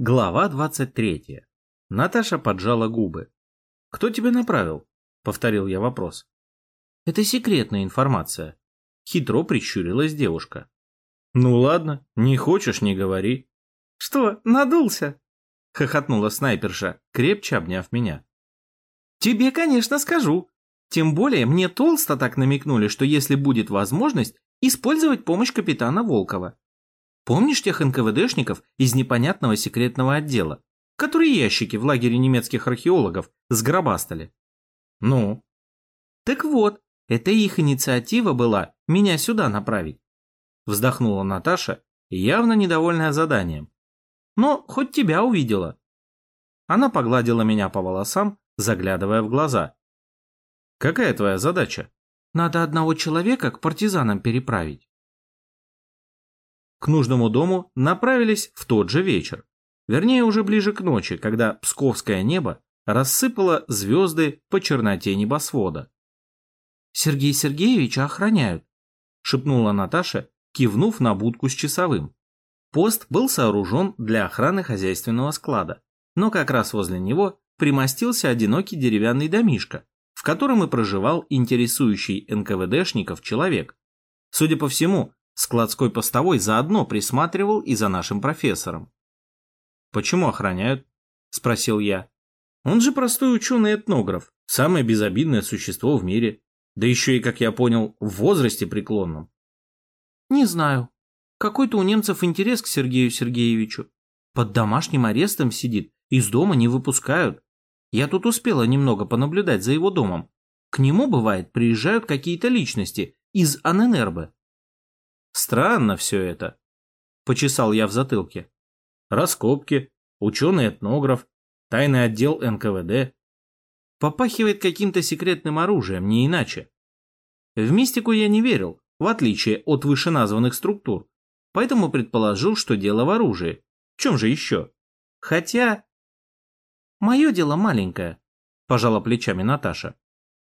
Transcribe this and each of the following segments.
Глава 23. Наташа поджала губы. «Кто тебе направил?» — повторил я вопрос. «Это секретная информация». Хитро прищурилась девушка. «Ну ладно, не хочешь — не говори». «Что, надулся?» — хохотнула снайперша, крепче обняв меня. «Тебе, конечно, скажу. Тем более мне толсто так намекнули, что если будет возможность, использовать помощь капитана Волкова. Помнишь тех НКВДшников из непонятного секретного отдела, которые ящики в лагере немецких археологов сгробастали? Ну? Так вот, это их инициатива была меня сюда направить. Вздохнула Наташа, явно недовольная заданием. Но хоть тебя увидела. Она погладила меня по волосам, заглядывая в глаза. Какая твоя задача? Надо одного человека к партизанам переправить. К нужному дому направились в тот же вечер. Вернее, уже ближе к ночи, когда псковское небо рассыпало звезды по черноте небосвода. «Сергей Сергеевича охраняют», — шепнула Наташа, кивнув на будку с часовым. Пост был сооружен для охраны хозяйственного склада, но как раз возле него примостился одинокий деревянный домишко, в котором и проживал интересующий НКВДшников человек. Судя по всему, Складской постовой заодно присматривал и за нашим профессором. «Почему охраняют?» – спросил я. «Он же простой ученый-этнограф, самое безобидное существо в мире, да еще и, как я понял, в возрасте преклонном». «Не знаю. Какой-то у немцев интерес к Сергею Сергеевичу. Под домашним арестом сидит, из дома не выпускают. Я тут успела немного понаблюдать за его домом. К нему, бывает, приезжают какие-то личности из Аненербе. Странно все это. Почесал я в затылке. Раскопки, ученый-этнограф, тайный отдел НКВД. Попахивает каким-то секретным оружием, не иначе. В мистику я не верил, в отличие от вышеназванных структур, поэтому предположил, что дело в оружии. В чем же еще? Хотя... Мое дело маленькое, пожала плечами Наташа.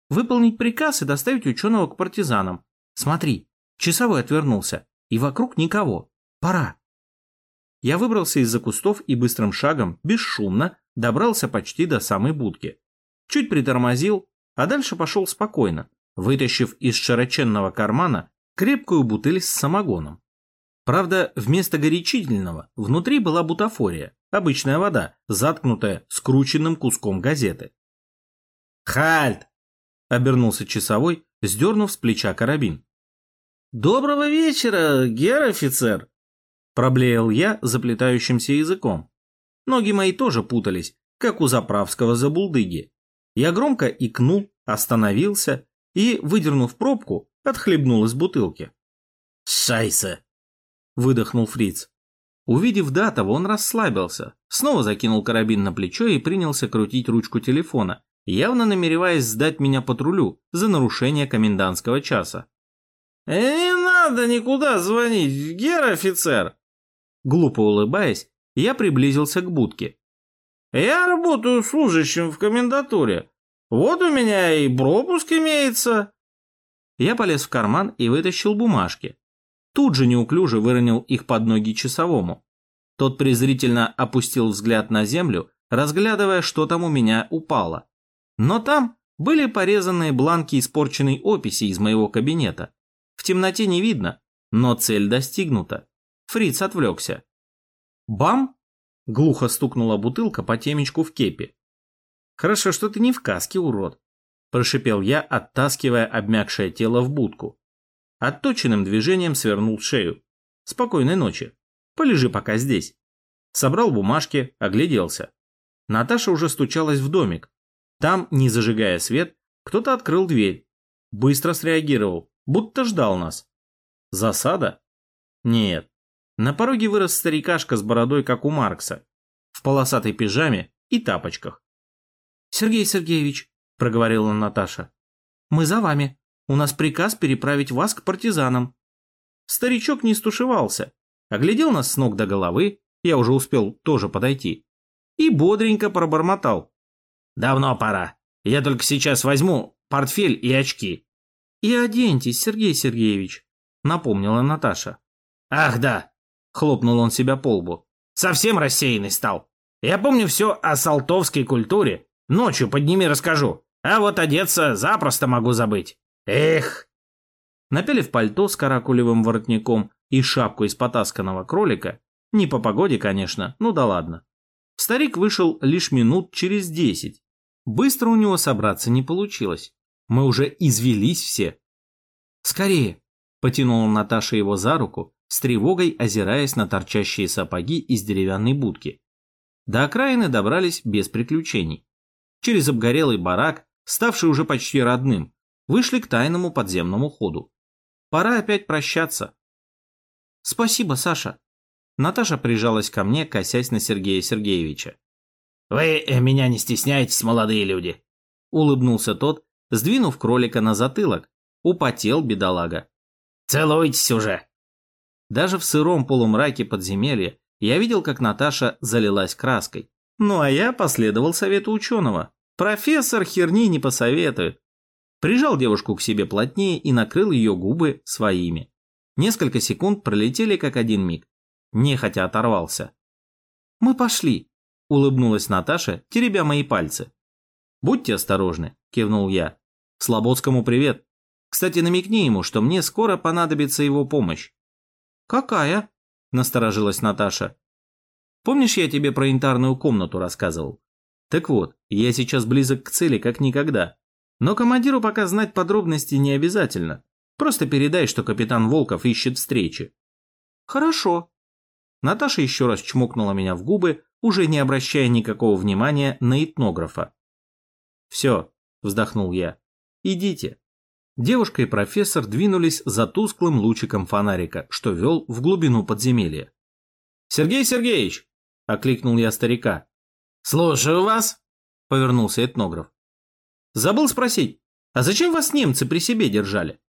Выполнить приказ и доставить ученого к партизанам. Смотри, Часовой отвернулся, и вокруг никого. Пора. Я выбрался из-за кустов и быстрым шагом, бесшумно, добрался почти до самой будки. Чуть притормозил, а дальше пошел спокойно, вытащив из широченного кармана крепкую бутыль с самогоном. Правда, вместо горячительного внутри была бутафория, обычная вода, заткнутая скрученным куском газеты. «Хальт!» — обернулся часовой, сдернув с плеча карабин. «Доброго вечера, гер-офицер!» Проблеял я заплетающимся языком. Ноги мои тоже путались, как у заправского забулдыги. Я громко икнул, остановился и, выдернув пробку, отхлебнул из бутылки. «Шайсе!» — выдохнул фриц. Увидев Датова, он расслабился, снова закинул карабин на плечо и принялся крутить ручку телефона, явно намереваясь сдать меня патрулю за нарушение комендантского часа. «Не надо никуда звонить, гер-офицер!» Глупо улыбаясь, я приблизился к будке. «Я работаю служащим в комендатуре. Вот у меня и пропуск имеется». Я полез в карман и вытащил бумажки. Тут же неуклюже выронил их под ноги часовому. Тот презрительно опустил взгляд на землю, разглядывая, что там у меня упало. Но там были порезанные бланки испорченной описи из моего кабинета. В темноте не видно, но цель достигнута. Фриц отвлекся. «Бам!» — глухо стукнула бутылка по темечку в кепе. «Хорошо, что ты не в каске, урод!» — прошипел я, оттаскивая обмякшее тело в будку. Отточенным движением свернул шею. «Спокойной ночи. Полежи пока здесь». Собрал бумажки, огляделся. Наташа уже стучалась в домик. Там, не зажигая свет, кто-то открыл дверь. Быстро среагировал будто ждал нас. Засада? Нет. На пороге вырос старикашка с бородой, как у Маркса, в полосатой пижаме и тапочках. «Сергей Сергеевич», — проговорила Наташа, — «мы за вами. У нас приказ переправить вас к партизанам». Старичок не стушевался, оглядел нас с ног до головы, я уже успел тоже подойти, и бодренько пробормотал. «Давно пора. Я только сейчас возьму портфель и очки». «И оденьтесь, Сергей Сергеевич», — напомнила Наташа. «Ах, да!» — хлопнул он себя по лбу. Совсем рассеянный стал. Я помню все о салтовской культуре. Ночью подними расскажу. А вот одеться запросто могу забыть. Эх!» Напялив пальто с каракулевым воротником и шапку из потасканного кролика, не по погоде, конечно, ну да ладно. Старик вышел лишь минут через десять. Быстро у него собраться не получилось. Мы уже извелись все. «Скорее!» – потянула Наташа его за руку, с тревогой озираясь на торчащие сапоги из деревянной будки. До окраины добрались без приключений. Через обгорелый барак, ставший уже почти родным, вышли к тайному подземному ходу. Пора опять прощаться. «Спасибо, Саша!» Наташа прижалась ко мне, косясь на Сергея Сергеевича. «Вы э, меня не стесняйтесь, молодые люди!» Улыбнулся тот, сдвинув кролика на затылок. Употел бедолага. «Целуйтесь уже!» Даже в сыром полумраке подземелья я видел, как Наташа залилась краской. Ну а я последовал совету ученого. Профессор херни не посоветует. Прижал девушку к себе плотнее и накрыл ее губы своими. Несколько секунд пролетели как один миг. Нехотя оторвался. «Мы пошли», — улыбнулась Наташа, теребя мои пальцы. «Будьте осторожны», — кивнул я. «Слободскому привет. Кстати, намекни ему, что мне скоро понадобится его помощь». «Какая?» – насторожилась Наташа. «Помнишь, я тебе про янтарную комнату рассказывал? Так вот, я сейчас близок к цели как никогда. Но командиру пока знать подробности не обязательно. Просто передай, что капитан Волков ищет встречи». «Хорошо». Наташа еще раз чмокнула меня в губы, уже не обращая никакого внимания на этнографа. «Все», – вздохнул я, – «идите». Девушка и профессор двинулись за тусклым лучиком фонарика, что вел в глубину подземелья. «Сергей Сергеевич!» – окликнул я старика. «Слушаю вас!» – повернулся этнограф. «Забыл спросить, а зачем вас немцы при себе держали?»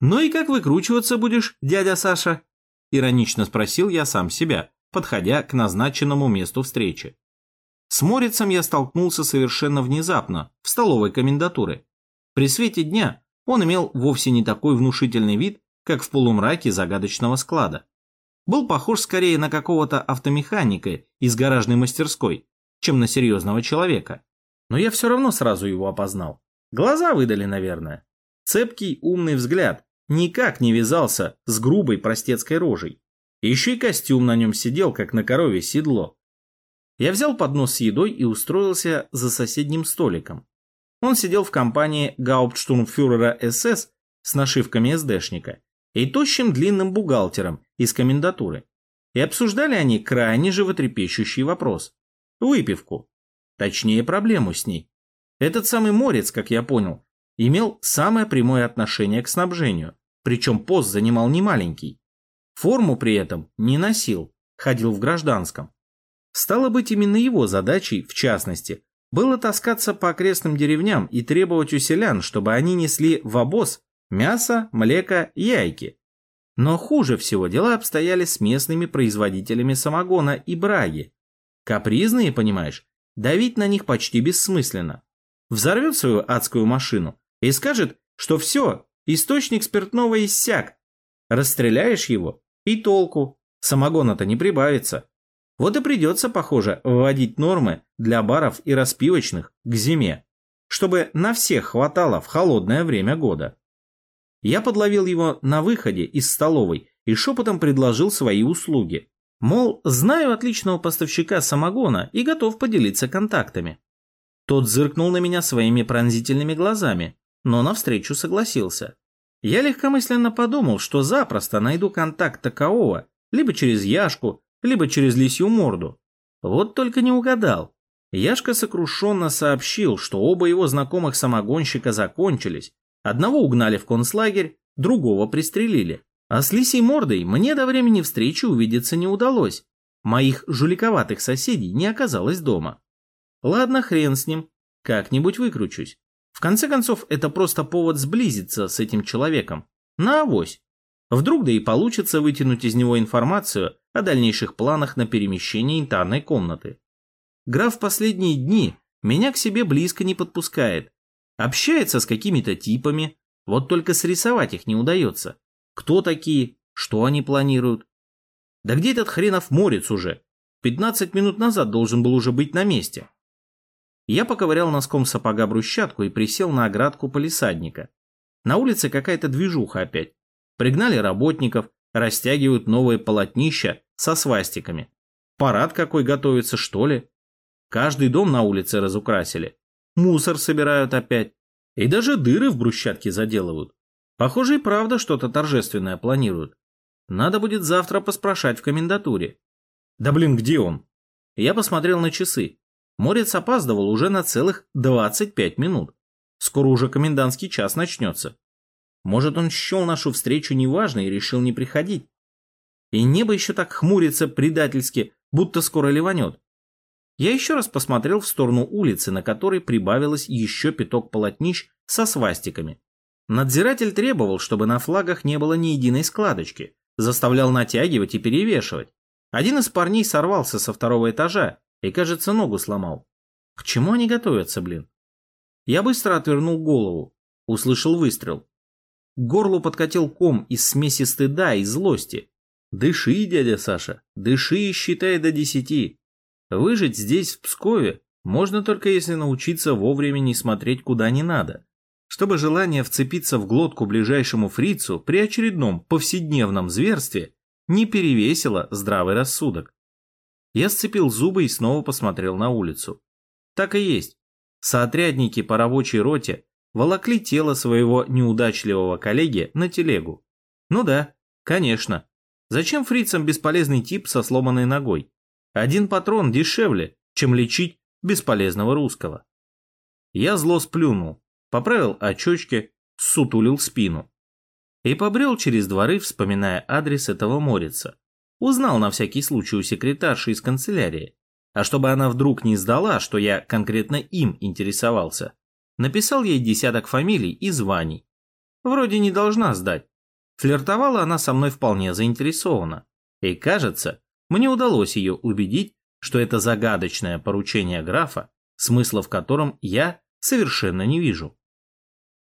«Ну и как выкручиваться будешь, дядя Саша?» – иронично спросил я сам себя, подходя к назначенному месту встречи. С Морицем я столкнулся совершенно внезапно, в столовой комендатуры. При свете дня он имел вовсе не такой внушительный вид, как в полумраке загадочного склада. Был похож скорее на какого-то автомеханика из гаражной мастерской, чем на серьезного человека. Но я все равно сразу его опознал. Глаза выдали, наверное. Цепкий, умный взгляд никак не вязался с грубой простецкой рожей. Еще и костюм на нем сидел, как на корове седло. Я взял поднос с едой и устроился за соседним столиком. Он сидел в компании гауптштурмфюрера СС с нашивками СДшника и тощим длинным бухгалтером из комендатуры. И обсуждали они крайне животрепещущий вопрос. Выпивку. Точнее, проблему с ней. Этот самый Морец, как я понял, имел самое прямое отношение к снабжению, причем пост занимал немаленький. Форму при этом не носил, ходил в гражданском. Стало быть, именно его задачей, в частности, было таскаться по окрестным деревням и требовать у селян, чтобы они несли в обоз мясо, млеко, яйки. Но хуже всего дела обстояли с местными производителями самогона и браги. Капризные, понимаешь, давить на них почти бессмысленно. Взорвет свою адскую машину и скажет, что все, источник спиртного иссяк. Расстреляешь его и толку, самогона-то не прибавится. Вот и придется, похоже, вводить нормы для баров и распивочных к зиме, чтобы на всех хватало в холодное время года. Я подловил его на выходе из столовой и шепотом предложил свои услуги. Мол, знаю отличного поставщика самогона и готов поделиться контактами. Тот зыркнул на меня своими пронзительными глазами, но навстречу согласился. Я легкомысленно подумал, что запросто найду контакт такового, либо через Яшку, либо через лисью морду. Вот только не угадал. Яшка сокрушенно сообщил, что оба его знакомых самогонщика закончились. Одного угнали в концлагерь, другого пристрелили. А с лисей мордой мне до времени встречи увидеться не удалось. Моих жуликоватых соседей не оказалось дома. Ладно, хрен с ним. Как-нибудь выкручусь. В конце концов, это просто повод сблизиться с этим человеком. На авось. Вдруг да и получится вытянуть из него информацию о дальнейших планах на перемещение интарной комнаты. Граф последние дни меня к себе близко не подпускает. Общается с какими-то типами, вот только срисовать их не удается. Кто такие, что они планируют. Да где этот хренов морец уже? Пятнадцать минут назад должен был уже быть на месте. Я поковырял носком сапога брусчатку и присел на оградку полисадника. На улице какая-то движуха опять. Пригнали работников, растягивают новые полотнища со свастиками. Парад какой готовится, что ли? Каждый дом на улице разукрасили. Мусор собирают опять. И даже дыры в брусчатке заделывают. Похоже и правда что-то торжественное планируют. Надо будет завтра поспрашать в комендатуре. Да блин, где он? Я посмотрел на часы. Морец опаздывал уже на целых 25 минут. Скоро уже комендантский час начнется. Может, он счел нашу встречу неважной и решил не приходить. И небо еще так хмурится предательски, будто скоро ливанет. Я еще раз посмотрел в сторону улицы, на которой прибавилось еще пяток полотнищ со свастиками. Надзиратель требовал, чтобы на флагах не было ни единой складочки, заставлял натягивать и перевешивать. Один из парней сорвался со второго этажа и, кажется, ногу сломал. К чему они готовятся, блин? Я быстро отвернул голову, услышал выстрел. К горлу подкатил ком из смеси стыда и злости. Дыши, дядя Саша, дыши и считай до десяти. Выжить здесь, в Пскове, можно только если научиться вовремя не смотреть куда не надо. Чтобы желание вцепиться в глотку ближайшему фрицу при очередном повседневном зверстве не перевесило здравый рассудок. Я сцепил зубы и снова посмотрел на улицу. Так и есть. Соотрядники по рабочей роте волокли тело своего неудачливого коллеги на телегу. Ну да, конечно. Зачем фрицам бесполезный тип со сломанной ногой? Один патрон дешевле, чем лечить бесполезного русского. Я зло сплюнул, поправил очечки, сутулил спину. И побрел через дворы, вспоминая адрес этого морица. Узнал на всякий случай у секретарши из канцелярии. А чтобы она вдруг не сдала, что я конкретно им интересовался, написал ей десяток фамилий и званий. Вроде не должна сдать. Флиртовала она со мной вполне заинтересована. И кажется, мне удалось ее убедить, что это загадочное поручение графа, смысла в котором я совершенно не вижу.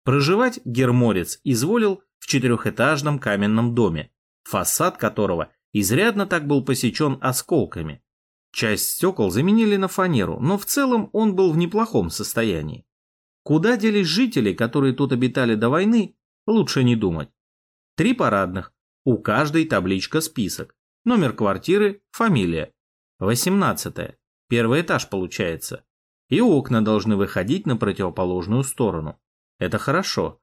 Проживать Герморец изволил в четырехэтажном каменном доме, фасад которого изрядно так был посечен осколками. Часть стекол заменили на фанеру, но в целом он был в неплохом состоянии. Куда делись жители, которые тут обитали до войны, лучше не думать. Три парадных, у каждой табличка список. Номер квартиры, фамилия. Восемнадцатое. Первый этаж получается. И окна должны выходить на противоположную сторону. Это хорошо.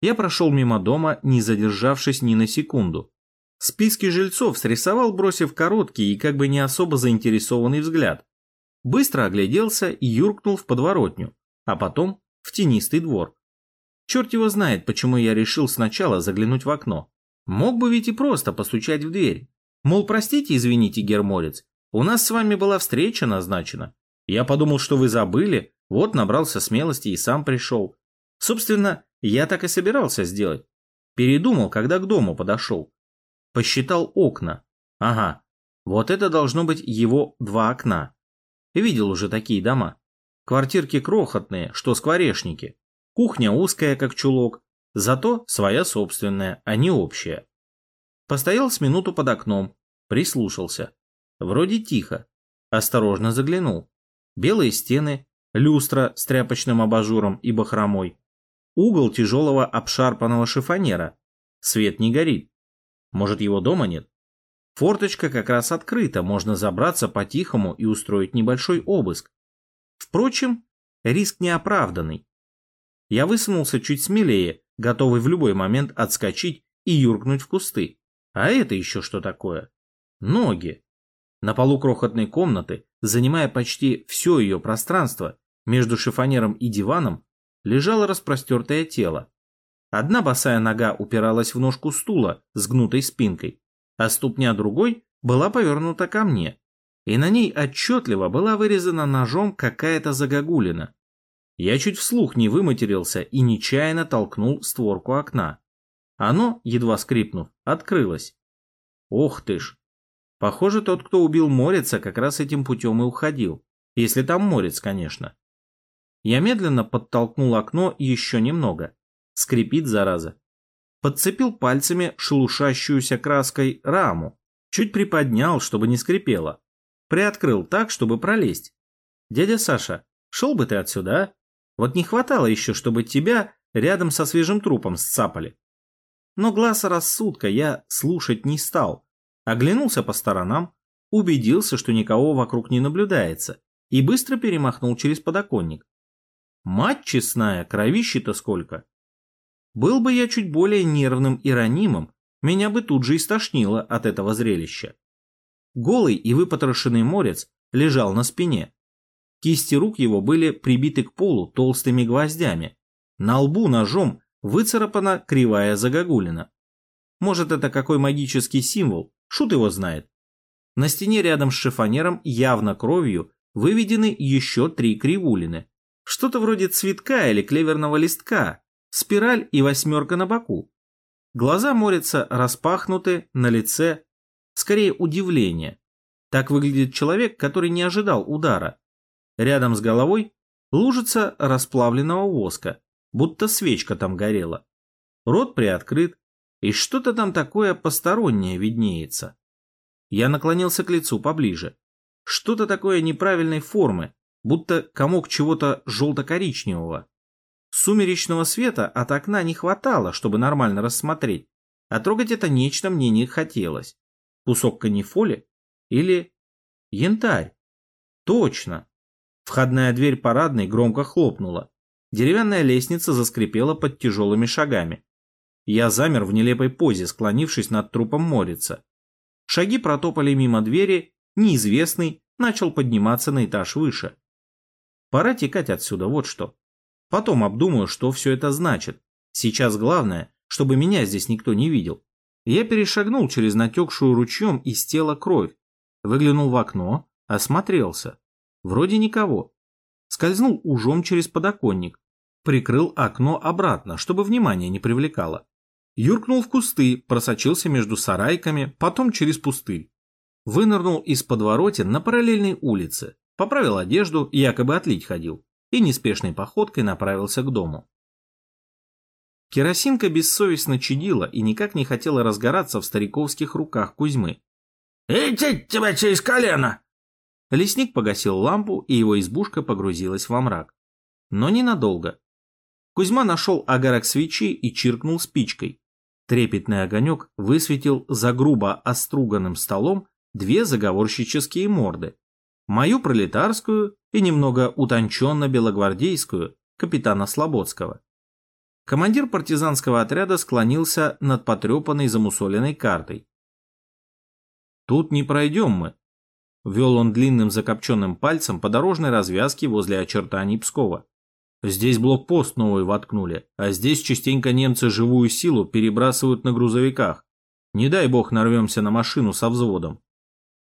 Я прошел мимо дома, не задержавшись ни на секунду. Списки жильцов срисовал, бросив короткий и как бы не особо заинтересованный взгляд. Быстро огляделся и юркнул в подворотню, а потом в тенистый двор. Черт его знает, почему я решил сначала заглянуть в окно. Мог бы ведь и просто постучать в дверь. Мол, простите, извините, герморец, у нас с вами была встреча назначена. Я подумал, что вы забыли, вот набрался смелости и сам пришел. Собственно, я так и собирался сделать. Передумал, когда к дому подошел. Посчитал окна. Ага, вот это должно быть его два окна. Видел уже такие дома. Квартирки крохотные, что скворечники. Кухня узкая, как чулок, зато своя собственная, а не общая. Постоял с минуту под окном, прислушался. Вроде тихо. Осторожно заглянул. Белые стены, люстра с тряпочным абажуром и бахромой. Угол тяжелого обшарпанного шифонера. Свет не горит. Может, его дома нет? Форточка как раз открыта, можно забраться по-тихому и устроить небольшой обыск. Впрочем, риск неоправданный. Я высунулся чуть смелее, готовый в любой момент отскочить и юркнуть в кусты. А это еще что такое? Ноги. На полу крохотной комнаты, занимая почти все ее пространство, между шифонером и диваном, лежало распростертое тело. Одна босая нога упиралась в ножку стула с гнутой спинкой, а ступня другой была повернута ко мне, и на ней отчетливо была вырезана ножом какая-то загогулина. Я чуть вслух не выматерился и нечаянно толкнул створку окна. Оно, едва скрипнув, открылось. Ох ты ж! Похоже, тот, кто убил Морица, как раз этим путем и уходил. Если там Морец, конечно. Я медленно подтолкнул окно еще немного. Скрипит, зараза. Подцепил пальцами шелушащуюся краской раму. Чуть приподнял, чтобы не скрипело. Приоткрыл так, чтобы пролезть. Дядя Саша, шел бы ты отсюда, а? Вот не хватало еще, чтобы тебя рядом со свежим трупом сцапали. Но глаз рассудка я слушать не стал. Оглянулся по сторонам, убедился, что никого вокруг не наблюдается, и быстро перемахнул через подоконник. Мать честная, кровищи-то сколько. Был бы я чуть более нервным и ранимым, меня бы тут же истошнило от этого зрелища. Голый и выпотрошенный морец лежал на спине. Кисти рук его были прибиты к полу толстыми гвоздями. На лбу ножом выцарапана кривая загогулина. Может, это какой магический символ, шут его знает. На стене рядом с шифонером явно кровью выведены еще три кривулины. Что-то вроде цветка или клеверного листка, спираль и восьмерка на боку. Глаза морятся распахнуты, на лице скорее удивление. Так выглядит человек, который не ожидал удара. Рядом с головой лужица расплавленного воска, будто свечка там горела. Рот приоткрыт, и что-то там такое постороннее виднеется. Я наклонился к лицу поближе. Что-то такое неправильной формы, будто комок чего-то желто-коричневого. Сумеречного света от окна не хватало, чтобы нормально рассмотреть, а трогать это нечто мне не хотелось. Кусок канифоли или янтарь. Точно. Входная дверь парадной громко хлопнула. Деревянная лестница заскрипела под тяжелыми шагами. Я замер в нелепой позе, склонившись над трупом Морица. Шаги протопали мимо двери, неизвестный начал подниматься на этаж выше. Пора текать отсюда, вот что. Потом обдумаю, что все это значит. Сейчас главное, чтобы меня здесь никто не видел. Я перешагнул через натекшую ручьем из тела кровь, выглянул в окно, осмотрелся. Вроде никого. Скользнул ужом через подоконник, прикрыл окно обратно, чтобы внимание не привлекало. Юркнул в кусты, просочился между сарайками, потом через пустырь. Вынырнул из подворотен на параллельной улице, поправил одежду, якобы отлить ходил и неспешной походкой направился к дому. Керосинка бессовестно чадила и никак не хотела разгораться в стариковских руках Кузьмы. «Идти тебя через колено!» Лесник погасил лампу, и его избушка погрузилась во мрак. Но ненадолго. Кузьма нашел огарок свечи и чиркнул спичкой. Трепетный огонек высветил за грубо оструганным столом две заговорщические морды. Мою пролетарскую и немного утонченно-белогвардейскую капитана Слободского. Командир партизанского отряда склонился над потрепанной замусоленной картой. «Тут не пройдем мы», — вел он длинным закопченным пальцем по дорожной развязке возле очертаний Пскова. «Здесь блокпост новый воткнули, а здесь частенько немцы живую силу перебрасывают на грузовиках. Не дай бог нарвемся на машину со взводом».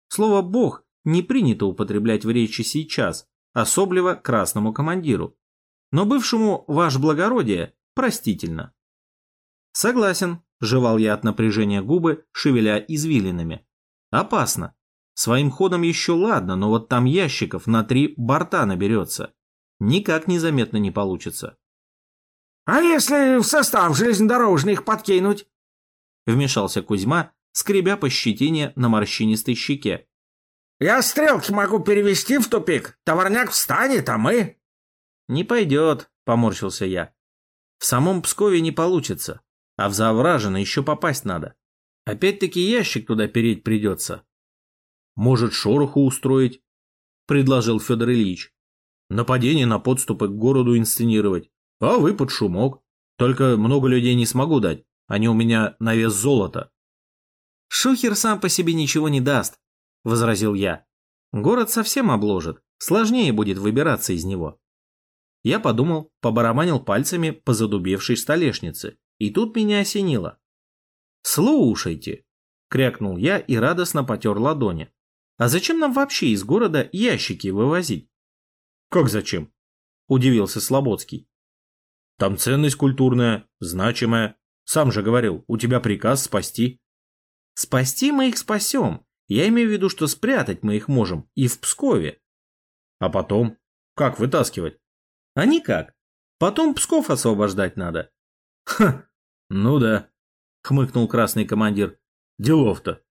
Слово «бог» не принято употреблять в речи сейчас, особливо красному командиру. Но бывшему ваш благородие простительно. Согласен, жевал я от напряжения губы, шевеля извилинами. Опасно. Своим ходом еще ладно, но вот там ящиков на три борта наберется. Никак незаметно не получится. «А если в состав железнодорожный их подкинуть?» Вмешался Кузьма, скребя по щетине на морщинистой щеке. Я стрелки могу перевести в тупик. Товарняк встанет, а мы...» «Не пойдет», — поморщился я. «В самом Пскове не получится, а в Завражино еще попасть надо. Опять-таки ящик туда переть придется». «Может, шороху устроить?» — предложил Федор Ильич. «Нападение на подступы к городу инсценировать, а вы под шумок. Только много людей не смогу дать, они у меня на вес золота». «Шухер сам по себе ничего не даст», — возразил я. «Город совсем обложит, сложнее будет выбираться из него». Я подумал, побараманил пальцами по задубевшей столешнице, и тут меня осенило. «Слушайте!» — крякнул я и радостно потер ладони. «А зачем нам вообще из города ящики вывозить?» «Как зачем?» — удивился Слободский. «Там ценность культурная, значимая. Сам же говорил, у тебя приказ спасти». «Спасти мы их спасем, я имею в виду, что спрятать мы их можем и в Пскове. А потом? Как вытаскивать? А никак. Потом Псков освобождать надо. Ха, ну да, хмыкнул красный командир. Делов-то.